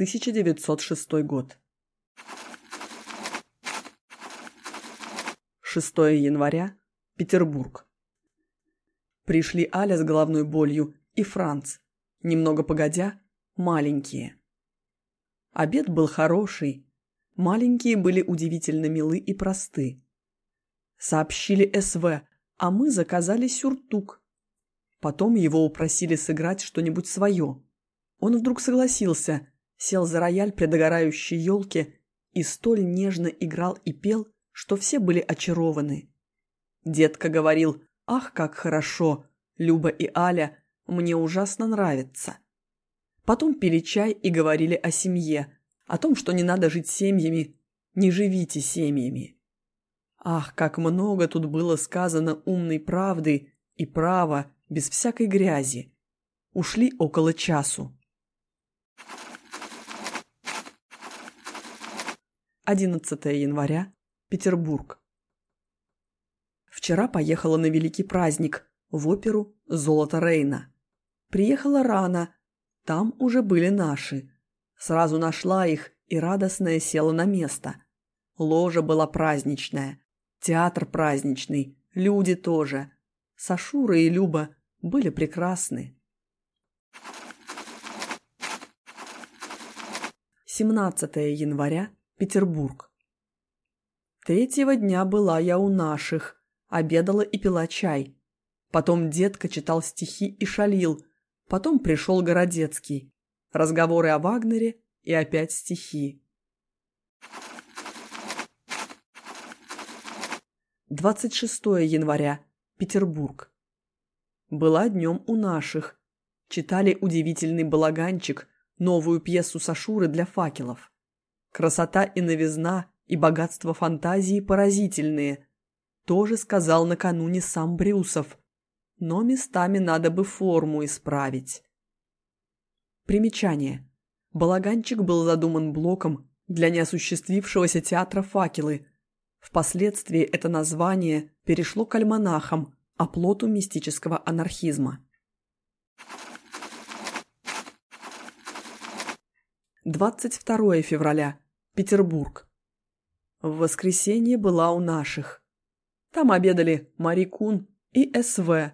1906 год. 6 января. Петербург. Пришли Аля с головной болью и Франц. Немного погодя, маленькие. Обед был хороший. Маленькие были удивительно милы и просты. Сообщили СВ, а мы заказали сюртук. Потом его упросили сыграть что-нибудь свое. Он вдруг согласился, сел за рояль при догорающей елке и столь нежно играл и пел, что все были очарованы. Детка говорил «Ах, как хорошо! Люба и Аля, мне ужасно нравится». Потом пили чай и говорили о семье, о том, что не надо жить семьями, не живите семьями. Ах, как много тут было сказано умной правды и права, без всякой грязи. Ушли около часу. 11 января. Петербург. Вчера поехала на великий праздник, в оперу «Золото Рейна». Приехала рано, там уже были наши. Сразу нашла их и радостная села на место. Ложа была праздничная, театр праздничный, люди тоже. Сашура и Люба были прекрасны. 17 января Петербург. Третьего дня была я у наших, обедала и пила чай. Потом детка читал стихи и шалил. Потом пришел Городецкий. Разговоры о Вагнере и опять стихи. 26 января. Петербург. Была днем у наших. Читали удивительный балаганчик, новую пьесу Сашуры для факелов. Красота и новизна, и богатство фантазии поразительные. Тоже сказал накануне сам Брюсов. Но местами надо бы форму исправить. Примечание. Балаганчик был задуман блоком для неосуществившегося театра «Факелы». Впоследствии это название перешло к альманахам, оплоту мистического анархизма. 22 февраля. Петербург. В воскресенье была у наших. Там обедали Мари Кун и СВ.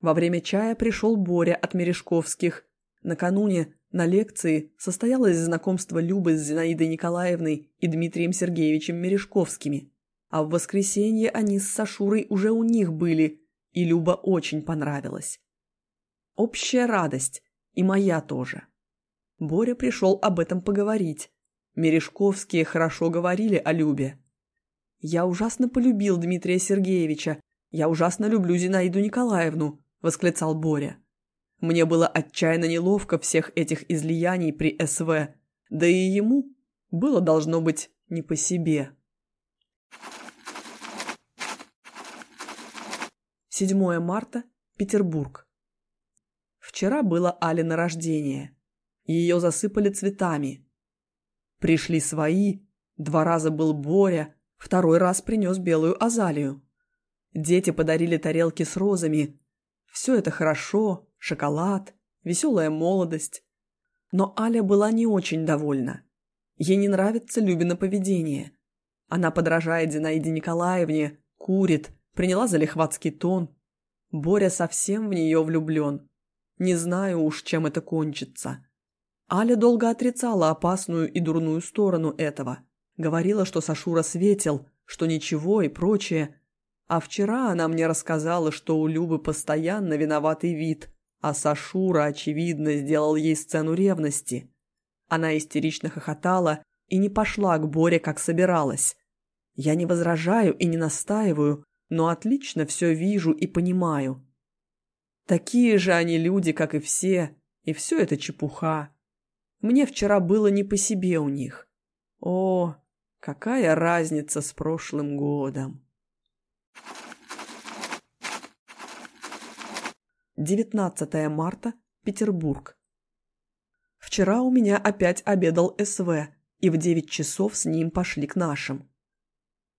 Во время чая пришел Боря от Мережковских. Накануне на лекции состоялось знакомство Любы с Зинаидой Николаевной и Дмитрием Сергеевичем Мережковскими. А в воскресенье они с Сашурой уже у них были, и Люба очень понравилась. Общая радость, и моя тоже. Боря пришел об этом поговорить. Мережковские хорошо говорили о Любе. «Я ужасно полюбил Дмитрия Сергеевича. Я ужасно люблю Зинаиду Николаевну», – восклицал Боря. Мне было отчаянно неловко всех этих излияний при СВ, да и ему было должно быть не по себе. 7 марта, Петербург. Вчера было Алина рождение. Ее засыпали цветами. Пришли свои, два раза был Боря, второй раз принес белую азалию. Дети подарили тарелки с розами. Все это хорошо, шоколад, веселая молодость. Но Аля была не очень довольна. Ей не нравится Любина поведение. Она подражает Зинаиде Николаевне, курит, приняла залихватский тон. Боря совсем в нее влюблен. Не знаю уж, чем это кончится. Аля долго отрицала опасную и дурную сторону этого. Говорила, что Сашура светил, что ничего и прочее. А вчера она мне рассказала, что у Любы постоянно виноватый вид, а Сашура, очевидно, сделал ей сцену ревности. Она истерично хохотала и не пошла к Боре, как собиралась. Я не возражаю и не настаиваю, но отлично все вижу и понимаю. Такие же они люди, как и все, и все это чепуха. Мне вчера было не по себе у них. О, какая разница с прошлым годом. 19 марта, Петербург. Вчера у меня опять обедал СВ, и в 9 часов с ним пошли к нашим.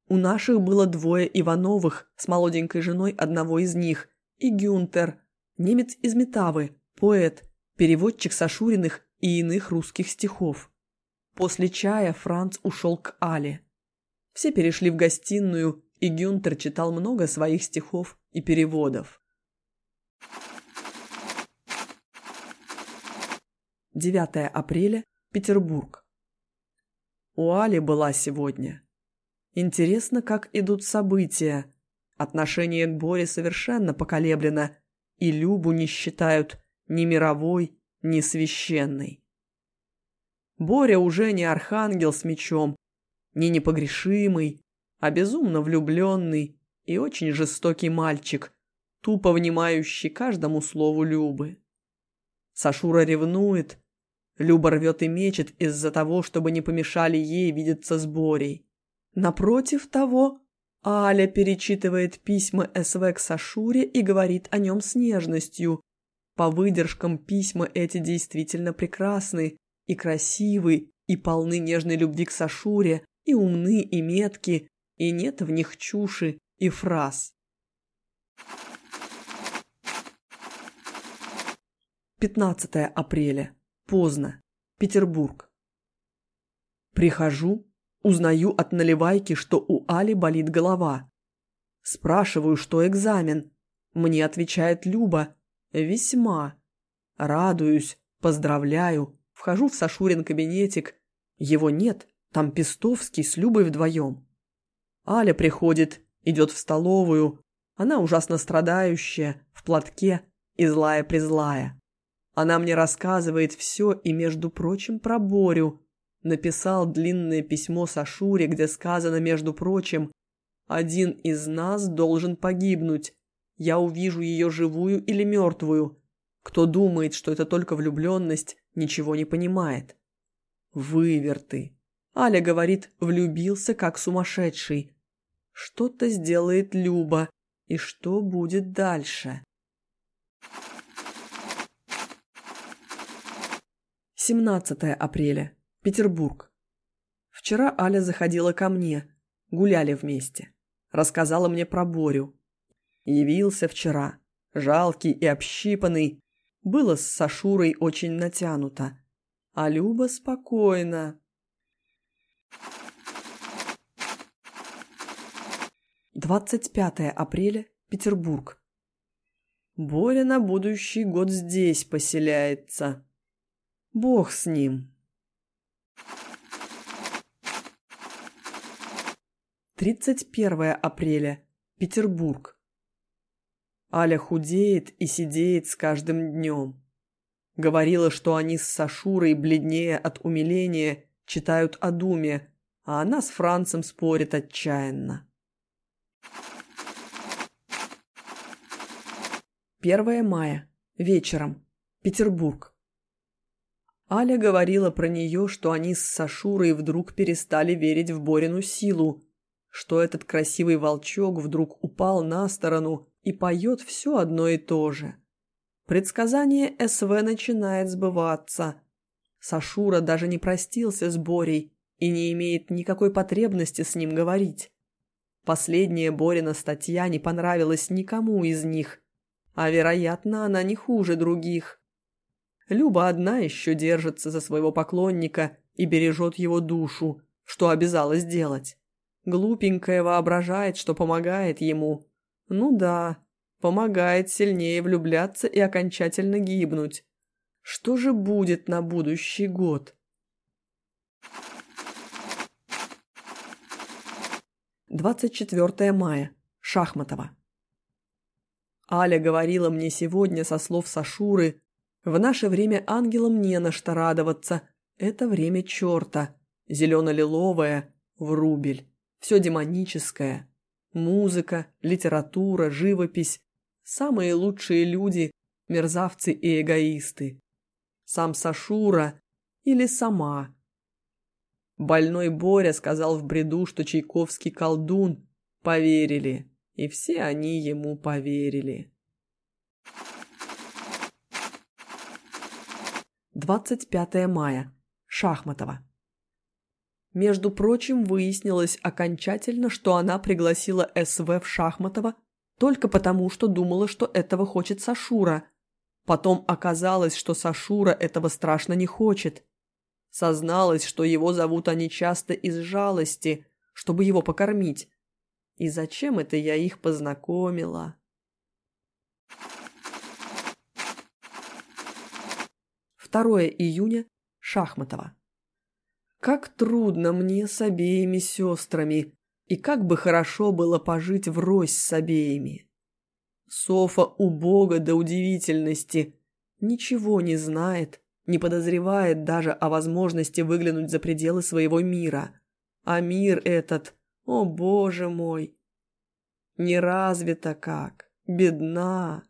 У наших было двое Ивановых с молоденькой женой одного из них, и Гюнтер, немец из Метавы, поэт, переводчик Сашуриных и иных русских стихов. После чая Франц ушел к Але. Все перешли в гостиную, и Гюнтер читал много своих стихов и переводов. 9 апреля, Петербург. У Али была сегодня. Интересно, как идут события. Отношение к Боре совершенно поколеблено, и Любу не считают ни мировой, ни священной. Боря уже не архангел с мечом, не непогрешимый, а безумно влюбленный и очень жестокий мальчик, тупо внимающий каждому слову Любы. Сашура ревнует, Люба рвет и мечет из-за того, чтобы не помешали ей видеться с Борей. Напротив того, Аля перечитывает письма СВ к Сашуре и говорит о нем с нежностью. По выдержкам письма эти действительно прекрасны и красивы, и полны нежной любви к Сашуре, и умны, и метки, и нет в них чуши и фраз. 15 апреля. Поздно. Петербург. Прихожу, узнаю от наливайки, что у Али болит голова. Спрашиваю, что экзамен. Мне отвечает Люба. Весьма. Радуюсь, поздравляю, вхожу в Сашурин кабинетик. Его нет, там Пестовский с Любой вдвоем. Аля приходит, идет в столовую. Она ужасно страдающая, в платке и злая-призлая. Она мне рассказывает все и, между прочим, про Борю. Написал длинное письмо Сашуре, где сказано, между прочим, «Один из нас должен погибнуть. Я увижу ее живую или мертвую. Кто думает, что это только влюбленность, ничего не понимает». Выверты. Аля говорит, влюбился как сумасшедший. Что-то сделает Люба. И что будет дальше? 17 апреля. Петербург. Вчера Аля заходила ко мне. Гуляли вместе. Рассказала мне про Борю. Явился вчера. Жалкий и общипанный. Было с Сашурой очень натянуто. А Люба спокойно. 25 апреля, Петербург. Боря на будущий год здесь поселяется. Бог с ним. 31 апреля, Петербург. Аля худеет и сидеет с каждым днем. Говорила, что они с Сашурой, бледнее от умиления, читают о Думе, а она с Францем спорит отчаянно. 1 мая. Вечером. Петербург. Аля говорила про нее, что они с Сашурой вдруг перестали верить в Борину силу, что этот красивый волчок вдруг упал на сторону и поет все одно и то же. Предсказание СВ начинает сбываться. Сашура даже не простился с Борей и не имеет никакой потребности с ним говорить. Последняя Борина статья не понравилась никому из них, а, вероятно, она не хуже других. Люба одна еще держится за своего поклонника и бережет его душу, что обязалась делать. Глупенькая воображает, что помогает ему. Ну да, помогает сильнее влюбляться и окончательно гибнуть. Что же будет на будущий год? Двадцать четвертое мая. Шахматова. Аля говорила мне сегодня со слов Сашуры, «В наше время ангелам не на что радоваться. Это время черта. Зелено-лиловое, врубель. Все демоническое. Музыка, литература, живопись. Самые лучшие люди – мерзавцы и эгоисты. Сам Сашура или сама. Больной Боря сказал в бреду, что Чайковский колдун. Поверили и все они ему поверили. 25 мая. Шахматова. Между прочим, выяснилось окончательно, что она пригласила СВ в Шахматова только потому, что думала, что этого хочет Сашура. Потом оказалось, что Сашура этого страшно не хочет. Созналась, что его зовут они часто из жалости, чтобы его покормить. И зачем это я их познакомила? 2 июня. Шахматова. Как трудно мне с обеими сестрами, и как бы хорошо было пожить врозь с обеими. Софа убога до удивительности, ничего не знает, не подозревает даже о возможности выглянуть за пределы своего мира. А мир этот, о боже мой, не развита как, бедна.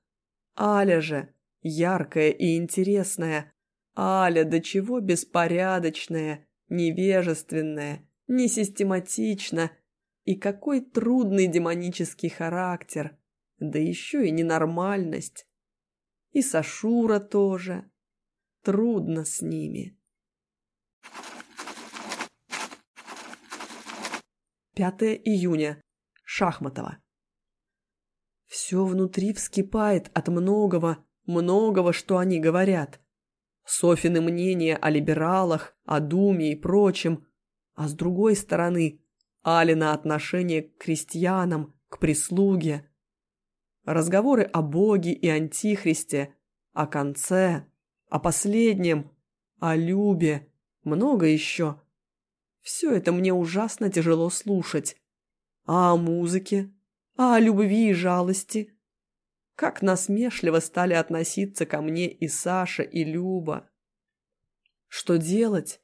Аля же, яркая и интересная, Аля до чего беспорядочная, невежественная, несистематична, и какой трудный демонический характер, да еще и ненормальность. И Сашура тоже. Трудно с ними. 5 июня. Шахматова. Все внутри вскипает от многого, многого, что они говорят. Софины мнения о либералах, о Думе и прочем, а с другой стороны Алина отношение к крестьянам, к прислуге. Разговоры о Боге и Антихристе, о конце, о последнем, о Любе, много еще. Все это мне ужасно тяжело слушать. А о музыке? А о любви и жалости? Как насмешливо стали относиться ко мне и Саша, и Люба. Что делать?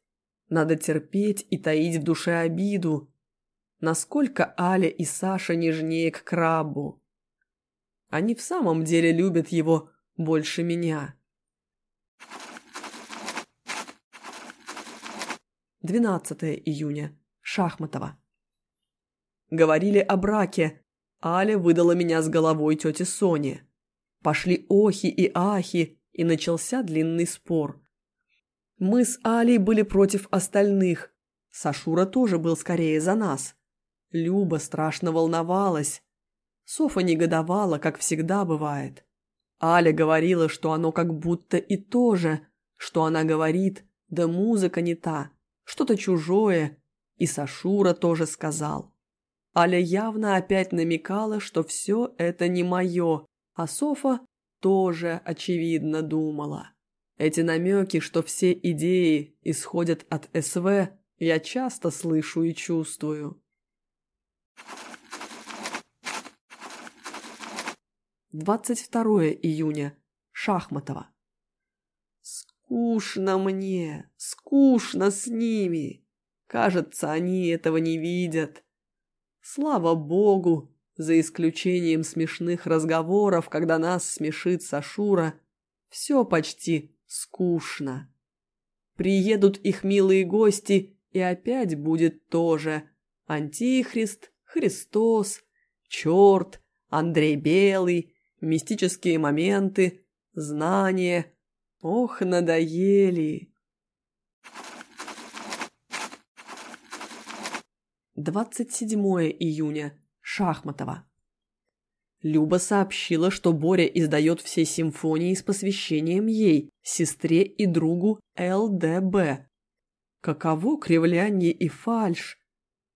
Надо терпеть и таить в душе обиду. Насколько Аля и Саша нежнее к крабу. Они в самом деле любят его больше меня. 12 июня. Шахматова. Говорили о браке. Аля выдала меня с головой тете Соне. Пошли охи и ахи, и начался длинный спор. Мы с Алей были против остальных. Сашура тоже был скорее за нас. Люба страшно волновалась. Софа негодовала, как всегда бывает. Аля говорила, что оно как будто и то же, что она говорит, да музыка не та, что-то чужое, и Сашура тоже сказал. Аля явно опять намекала, что все это не мое, а Софа тоже, очевидно, думала. Эти намеки, что все идеи исходят от СВ, я часто слышу и чувствую. 22 июня. Шахматова. Скучно мне, скучно с ними. Кажется, они этого не видят. Слава богу, за исключением смешных разговоров, когда нас смешит Сашура, все почти скучно. Приедут их милые гости, и опять будет тоже Антихрист, Христос, черт, Андрей Белый, мистические моменты, знания. Ох, надоели. 27 июня. Шахматова. Люба сообщила, что Боря издает все симфонии с посвящением ей, сестре и другу ЛДБ. Каково кривляние и фальшь?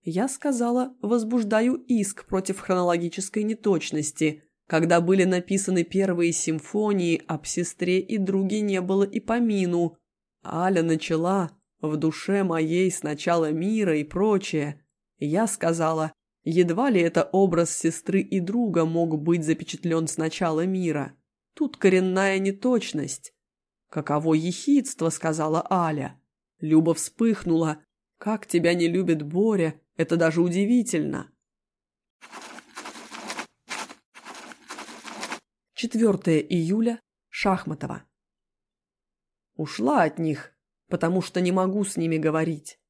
Я сказала, возбуждаю иск против хронологической неточности. Когда были написаны первые симфонии, об сестре и друге не было и помину. Аля начала «В душе моей сначала мира» и прочее. Я сказала, Едва ли это образ сестры и друга мог быть запечатлен с начала мира. Тут коренная неточность. «Каково ехидство», — сказала Аля. Люба вспыхнула. «Как тебя не любит Боря, это даже удивительно». 4 июля. Шахматова. Ушла от них, потому что не могу с ними говорить.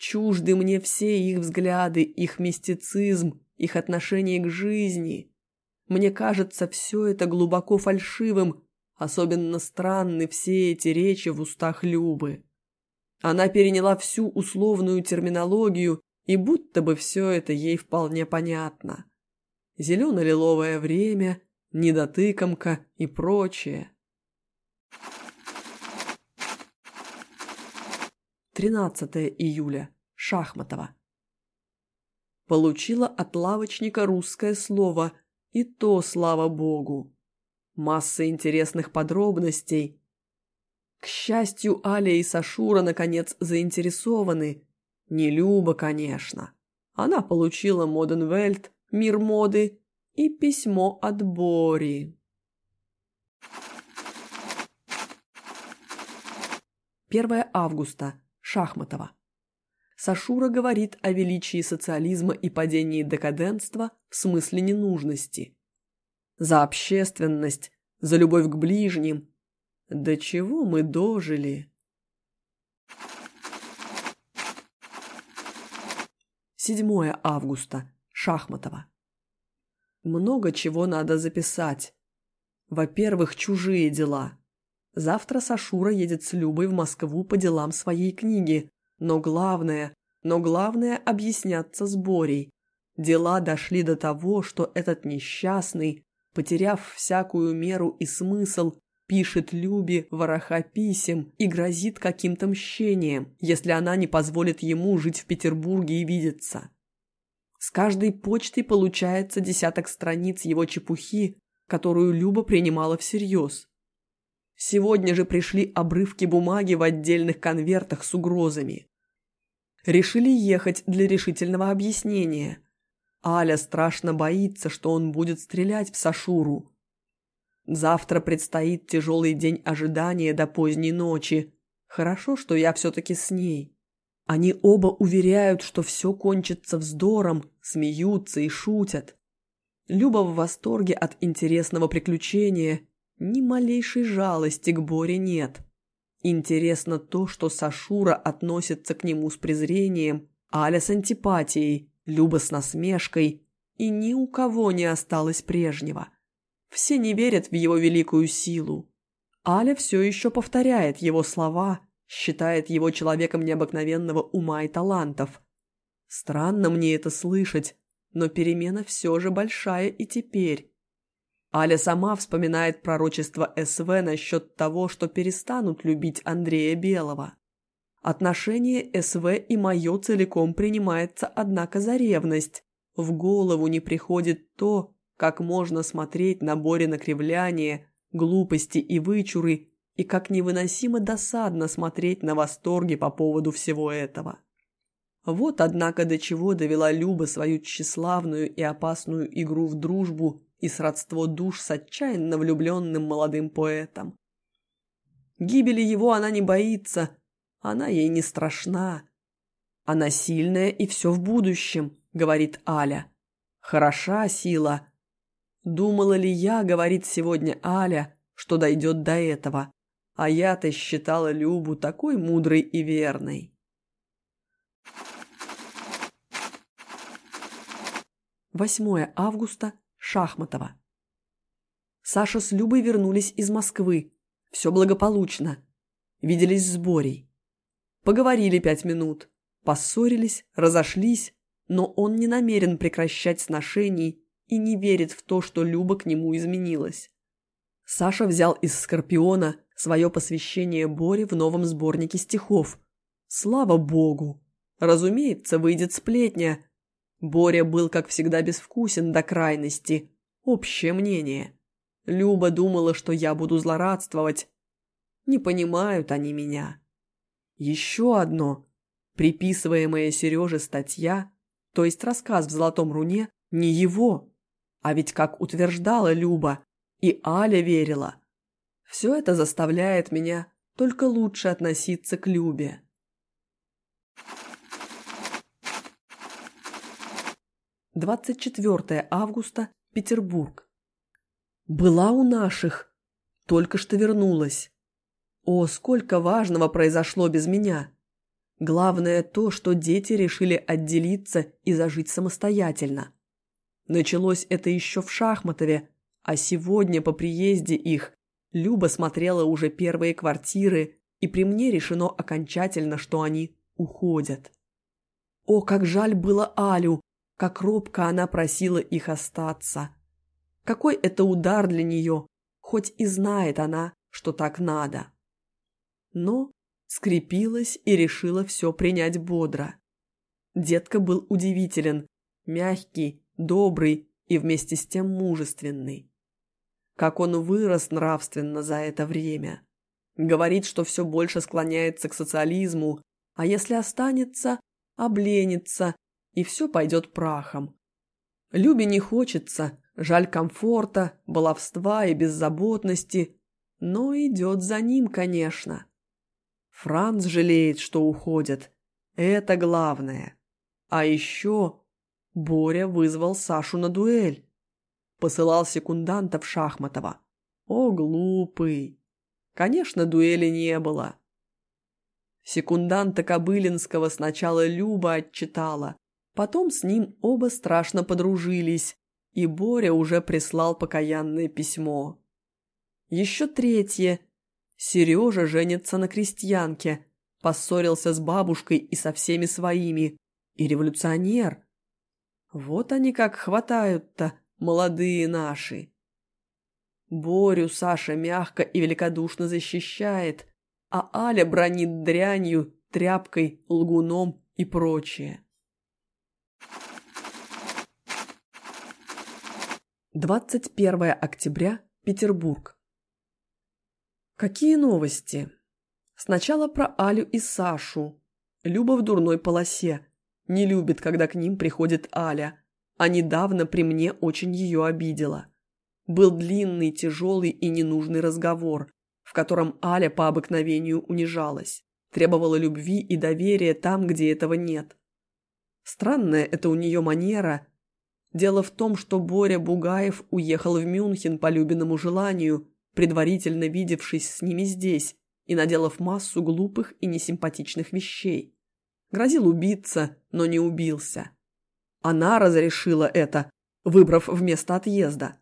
Чужды мне все их взгляды, их мистицизм, их отношение к жизни. Мне кажется, все это глубоко фальшивым, особенно странны все эти речи в устах Любы. Она переняла всю условную терминологию, и будто бы все это ей вполне понятно. Зелено-лиловое время, недотыкомка и прочее. 13 июля. Шахматова. Получила от лавочника русское слово, и то, слава богу. Масса интересных подробностей. К счастью, Аля и Сашура наконец заинтересованы. Не Люба, конечно. Она получила Моденвельт, мир моды и письмо от Бори. 1 августа. Шахматова. Сашура говорит о величии социализма и падении декаденства в смысле ненужности. За общественность, за любовь к ближним. До чего мы дожили? 7 августа. Шахматова. Много чего надо записать. Во-первых, чужие дела. Завтра Сашура едет с Любой в Москву по делам своей книги. Но главное, но главное объясняться с Борей. Дела дошли до того, что этот несчастный, потеряв всякую меру и смысл, пишет Любе вороха писем и грозит каким-то мщением, если она не позволит ему жить в Петербурге и видеться. С каждой почтой получается десяток страниц его чепухи, которую Люба принимала всерьез. Сегодня же пришли обрывки бумаги в отдельных конвертах с угрозами. Решили ехать для решительного объяснения. Аля страшно боится, что он будет стрелять в Сашуру. Завтра предстоит тяжелый день ожидания до поздней ночи. Хорошо, что я все-таки с ней. Они оба уверяют, что все кончится вздором, смеются и шутят. Люба в восторге от интересного приключения ни малейшей жалости к Боре нет. Интересно то, что Сашура относится к нему с презрением, Аля с антипатией, Люба с насмешкой, и ни у кого не осталось прежнего. Все не верят в его великую силу. Аля все еще повторяет его слова, считает его человеком необыкновенного ума и талантов. Странно мне это слышать, но перемена все же большая и теперь. Аля сама вспоминает пророчество СВ насчет того, что перестанут любить Андрея Белого. Отношение СВ и мое целиком принимается, однако, за ревность. В голову не приходит то, как можно смотреть на Борина кривляние, глупости и вычуры, и как невыносимо досадно смотреть на восторги по поводу всего этого. Вот, однако, до чего довела Люба свою тщеславную и опасную игру в дружбу и сродство душ с отчаянно влюбленным молодым поэтом. Гибели его она не боится, она ей не страшна. Она сильная и все в будущем, говорит Аля. Хороша сила. Думала ли я, говорит сегодня Аля, что дойдет до этого, а я-то считала Любу такой мудрой и верной. Восьмое августа Шахматова. Саша с Любой вернулись из Москвы. Все благополучно. Виделись с Борей. Поговорили пять минут. Поссорились, разошлись, но он не намерен прекращать сношений и не верит в то, что Люба к нему изменилась. Саша взял из «Скорпиона» свое посвящение Боре в новом сборнике стихов. Слава богу! Разумеется, выйдет сплетня, Боря был, как всегда, безвкусен до крайности. Общее мнение. Люба думала, что я буду злорадствовать. Не понимают они меня. Еще одно. Приписываемая Сереже статья, то есть рассказ в «Золотом руне», не его. А ведь, как утверждала Люба, и Аля верила. Все это заставляет меня только лучше относиться к Любе. 24 августа, Петербург. Была у наших. Только что вернулась. О, сколько важного произошло без меня. Главное то, что дети решили отделиться и зажить самостоятельно. Началось это еще в Шахматове, а сегодня по приезде их Люба смотрела уже первые квартиры, и при мне решено окончательно, что они уходят. О, как жаль было Алю, как робко она просила их остаться. Какой это удар для нее, хоть и знает она, что так надо. Но скрепилась и решила все принять бодро. Детка был удивителен, мягкий, добрый и вместе с тем мужественный. Как он вырос нравственно за это время. Говорит, что все больше склоняется к социализму, а если останется, обленится, и все пойдет прахом. Любе не хочется, жаль комфорта, баловства и беззаботности, но идет за ним, конечно. Франц жалеет, что уходят. Это главное. А еще Боря вызвал Сашу на дуэль. Посылал секунданта в Шахматова. О, глупый! Конечно, дуэли не было. Секунданта Кобылинского сначала Люба отчитала, потом с ним оба страшно подружились, и Боря уже прислал покаянное письмо. Еще третье. Сережа женится на крестьянке, поссорился с бабушкой и со всеми своими, и революционер. Вот они как хватают-то, молодые наши. Борю Саша мягко и великодушно защищает, а Аля бронит дрянью, тряпкой, лгуном и прочее. 21 октября, Петербург. Какие новости? Сначала про Алю и Сашу. Люба в дурной полосе. Не любит, когда к ним приходит Аля, а недавно при мне очень ее обидела. Был длинный, тяжелый и ненужный разговор, в котором Аля по обыкновению унижалась, требовала любви и доверия там, где этого нет. Странная это у нее манера. Дело в том, что Боря Бугаев уехал в Мюнхен по Любиному желанию, предварительно видевшись с ними здесь и наделав массу глупых и несимпатичных вещей. Грозил убиться, но не убился. Она разрешила это, выбрав вместо отъезда.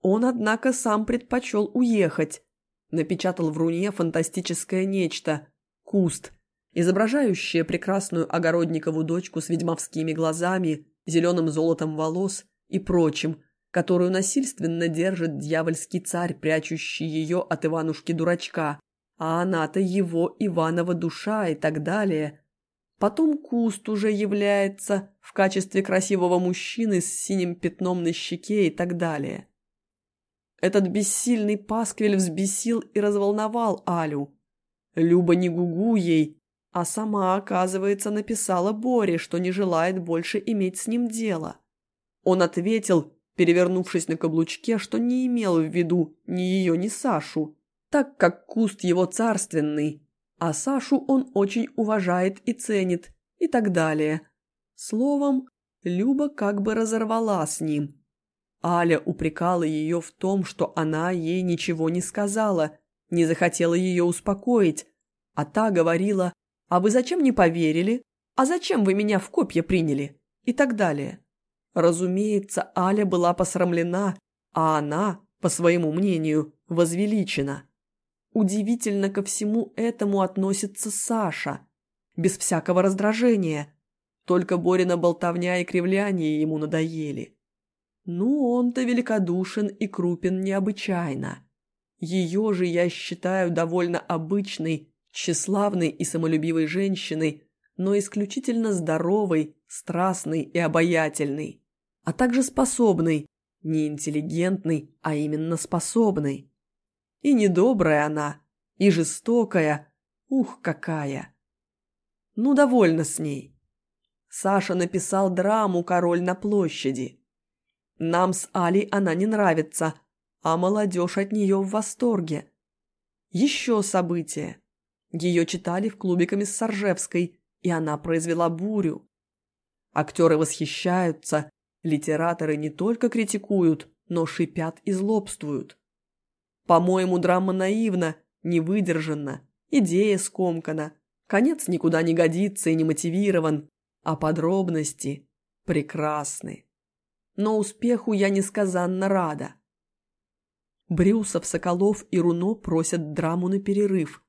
Он, однако, сам предпочел уехать. Напечатал в руне фантастическое нечто – куст, изображающее прекрасную огородникову дочку с ведьмовскими глазами, зеленым золотом волос и прочим, которую насильственно держит дьявольский царь, прячущий ее от Иванушки-дурачка, а она-то его Иванова душа и так далее. Потом куст уже является в качестве красивого мужчины с синим пятном на щеке и так далее. Этот бессильный пасквиль взбесил и разволновал Алю. Люба не гугу ей, а сама, оказывается, написала Боре, что не желает больше иметь с ним дело. Он ответил, перевернувшись на каблучке, что не имел в виду ни ее, ни Сашу, так как куст его царственный, а Сашу он очень уважает и ценит, и так далее. Словом, Люба как бы разорвала с ним. Аля упрекала ее в том, что она ей ничего не сказала, не захотела ее успокоить, а та говорила «А вы зачем не поверили? А зачем вы меня в копья приняли?» и так далее. Разумеется, Аля была посрамлена, а она, по своему мнению, возвеличена. Удивительно ко всему этому относится Саша, без всякого раздражения. Только Борина болтовня и кривляние ему надоели. Ну, он-то великодушен и крупен необычайно. Ее же я считаю довольно обычной, тщеславной и самолюбивой женщиной, но исключительно здоровой, страстной и обаятельной, а также способной, не интеллигентной, а именно способной. И недобрая она, и жестокая, ух, какая. Ну, довольно с ней. Саша написал драму «Король на площади». Нам с Али она не нравится, а молодежь от нее в восторге. Еще событие. Ее читали в клубе Комиссаржевской, и она произвела бурю. Актеры восхищаются, литераторы не только критикуют, но шипят и злобствуют. По-моему, драма наивна, невыдержанна, идея скомкана, конец никуда не годится и не мотивирован, а подробности прекрасны но успеху я несказанно рада. Брюсов, Соколов и Руно просят драму на перерыв.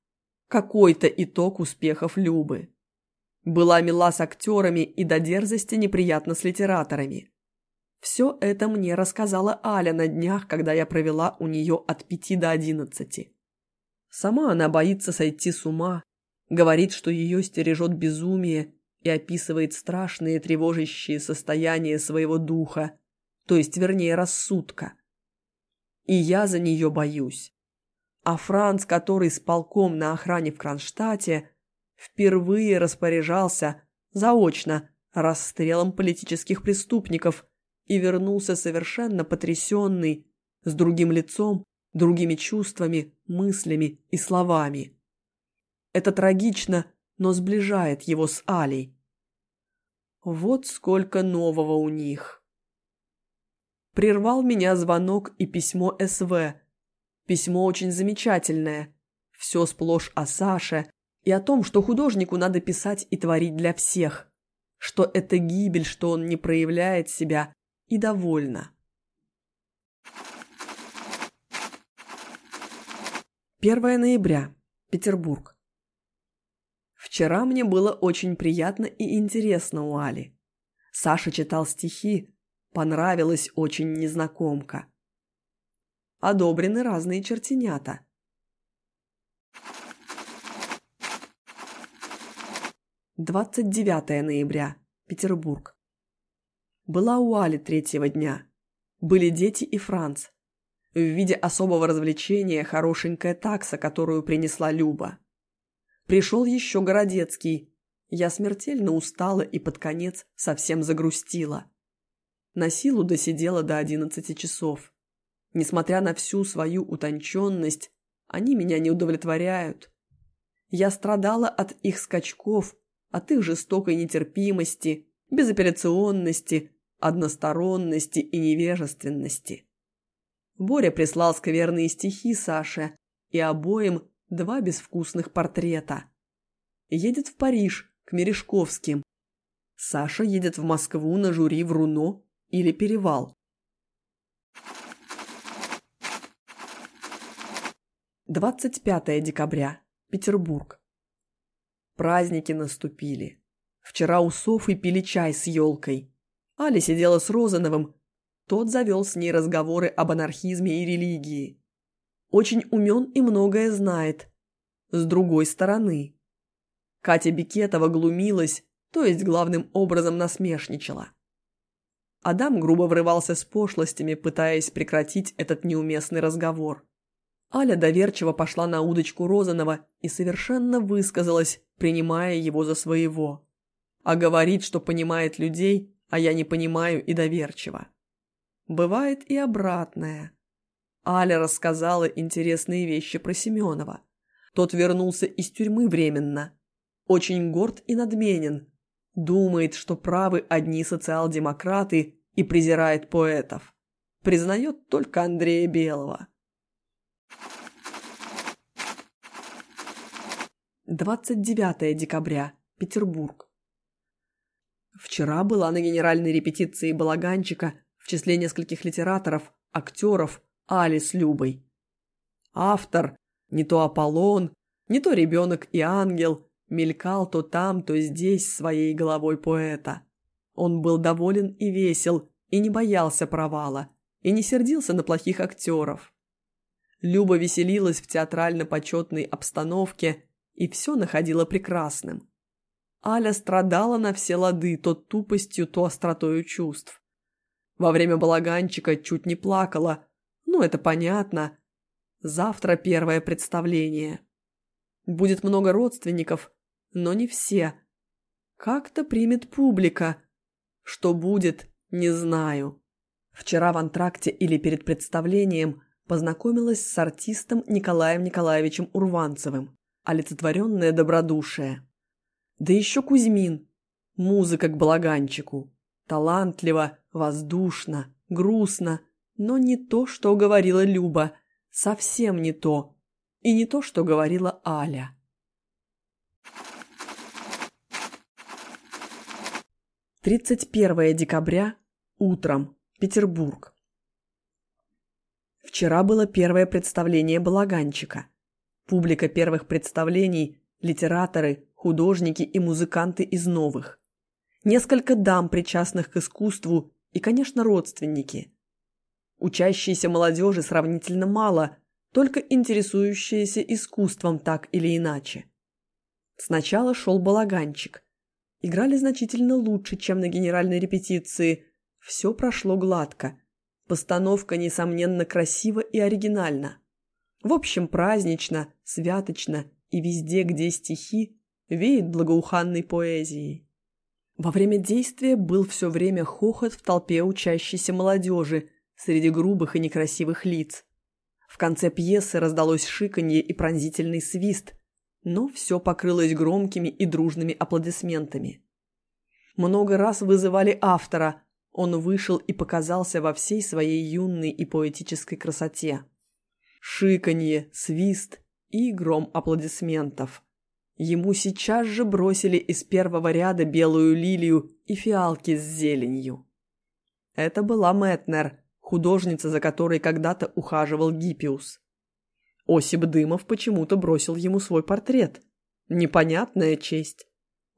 Какой-то итог успехов Любы. Была мила с актерами и до дерзости неприятно с литераторами. Все это мне рассказала Аля на днях, когда я провела у нее от пяти до одиннадцати. Сама она боится сойти с ума, Говорит, что ее стережет безумие и описывает страшные тревожащие состояния своего духа, то есть, вернее, рассудка. И я за нее боюсь. А Франц, который с полком на охране в Кронштадте, впервые распоряжался заочно расстрелом политических преступников и вернулся совершенно потрясенный, с другим лицом, другими чувствами, мыслями и словами. Это трагично, но сближает его с Алей. Вот сколько нового у них. Прервал меня звонок и письмо СВ. Письмо очень замечательное. Все сплошь о Саше и о том, что художнику надо писать и творить для всех. Что это гибель, что он не проявляет себя и довольна. 1 ноября. Петербург. Вчера мне было очень приятно и интересно у Али. Саша читал стихи, понравилась очень незнакомка. Одобрены разные чертенята. Двадцать девятое ноября. Петербург. Была у Али третьего дня. Были дети и Франц. В виде особого развлечения хорошенькая такса, которую принесла Люба. Пришел еще Городецкий. Я смертельно устала и под конец совсем загрустила. На силу досидела до одиннадцати часов. Несмотря на всю свою утонченность, они меня не удовлетворяют. Я страдала от их скачков, от их жестокой нетерпимости, безоперационности, односторонности и невежественности. Боря прислал скверные стихи Саше и обоим два безвкусных портрета. Едет в Париж, к Мережковским. Саша едет в Москву на жюри в Руно или Перевал. Двадцать пятое декабря. Петербург. Праздники наступили. Вчера у Софы пили чай с елкой. Аля сидела с Розановым. Тот завел с ней разговоры об анархизме и религии. Очень умен и многое знает. С другой стороны. Катя Бикетова глумилась, то есть главным образом насмешничала. Адам грубо врывался с пошлостями, пытаясь прекратить этот неуместный разговор. Аля доверчиво пошла на удочку Розанова и совершенно высказалась, принимая его за своего. А говорит, что понимает людей, а я не понимаю и доверчиво. Бывает и обратное. Аля рассказала интересные вещи про Семенова. Тот вернулся из тюрьмы временно. Очень горд и надменен. Думает, что правы одни социал-демократы и презирает поэтов. Признает только Андрея Белого. 29 декабря. Петербург. Вчера была на генеральной репетиции балаганчика в числе нескольких литераторов, актеров, Али с Любой. Автор, не то Аполлон, не то ребенок и ангел, мелькал то там, то здесь своей головой поэта. Он был доволен и весел, и не боялся провала, и не сердился на плохих актеров. Люба веселилась в театрально-почетной обстановке и все находила прекрасным. Аля страдала на все лады то тупостью, то остротою чувств. Во время балаганчика чуть не плакала, ну это понятно. Завтра первое представление. Будет много родственников, но не все. Как-то примет публика. Что будет, не знаю. Вчера в антракте или перед представлением познакомилась с артистом Николаем Николаевичем Урванцевым олицетворенное добродушие. Да еще Кузьмин. Музыка к балаганчику. Талантливо, воздушно, грустно, но не то, что говорила Люба, совсем не то. И не то, что говорила Аля. Тридцать первое декабря. Утром. Петербург. Вчера было первое представление балаганчика – Публика первых представлений – литераторы, художники и музыканты из новых. Несколько дам, причастных к искусству, и, конечно, родственники. Учащейся молодежи сравнительно мало, только интересующиеся искусством так или иначе. Сначала шел балаганчик. Играли значительно лучше, чем на генеральной репетиции. Все прошло гладко. Постановка, несомненно, красива и оригинальна. В общем, празднично, святочно и везде, где стихи, веет благоуханной поэзией. Во время действия был все время хохот в толпе учащейся молодежи среди грубых и некрасивых лиц. В конце пьесы раздалось шиканье и пронзительный свист, но все покрылось громкими и дружными аплодисментами. Много раз вызывали автора, он вышел и показался во всей своей юной и поэтической красоте. Шиканье, свист и гром аплодисментов. Ему сейчас же бросили из первого ряда белую лилию и фиалки с зеленью. Это была Мэтнер, художница, за которой когда-то ухаживал Гиппиус. Осип Дымов почему-то бросил ему свой портрет. Непонятная честь.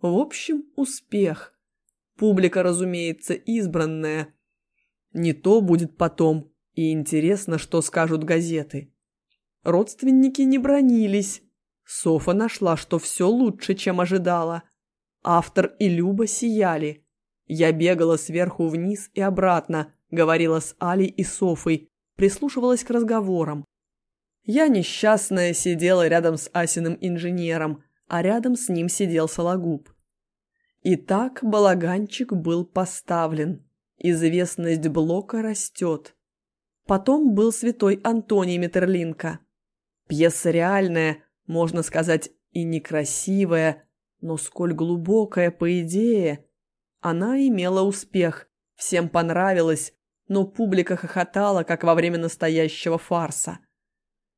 В общем, успех. Публика, разумеется, избранная. Не то будет потом, и интересно, что скажут газеты. Родственники не бронились. Софа нашла, что все лучше, чем ожидала. Автор и Люба сияли. Я бегала сверху вниз и обратно, говорила с Алей и Софой, прислушивалась к разговорам. Я несчастная сидела рядом с Асиным инженером, а рядом с ним сидел Сологуб. Итак, балаганчик был поставлен. Известность Блока растет. Потом был святой Антоний Метерлинка. Пьеса реальная, можно сказать, и некрасивая, но сколь глубокая по идее. Она имела успех, всем понравилась, но публика хохотала, как во время настоящего фарса.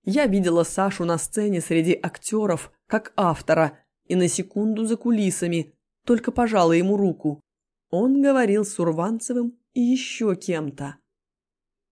Я видела Сашу на сцене среди актеров, как автора, и на секунду за кулисами, только пожала ему руку. Он говорил с Урванцевым и еще кем-то.